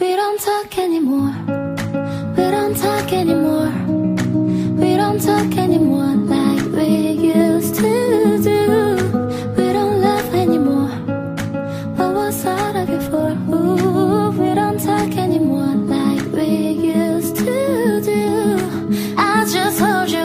We don't talk anymore. We don't talk anymore. We don't talk anymore like we used to do. We don't laugh anymore. What was all of for? Ooh, we don't talk anymore like we used to do. I just hold you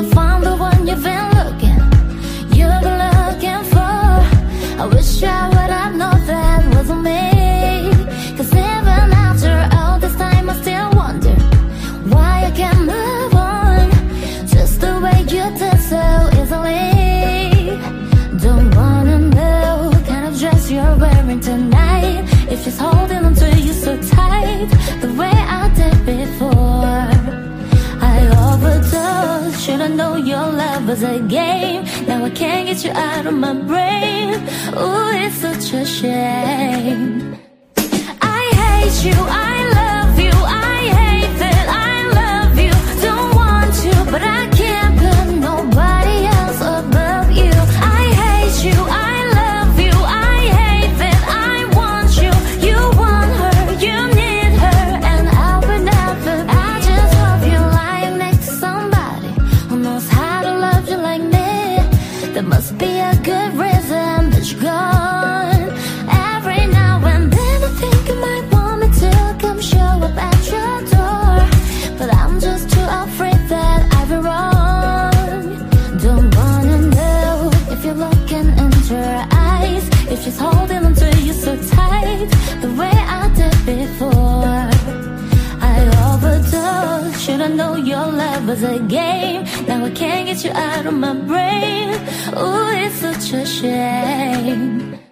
wearing tonight. If she's holding onto you so tight, the way I did before. I overdosed. Should've known your love was a game. Now I can't get you out of my brain. Ooh, it's such a shame. I hate you. I like me. There must be a good reason overdosed. Should've your love was a game. Now I can't get you out of my brain. Ooh, it's such a shame.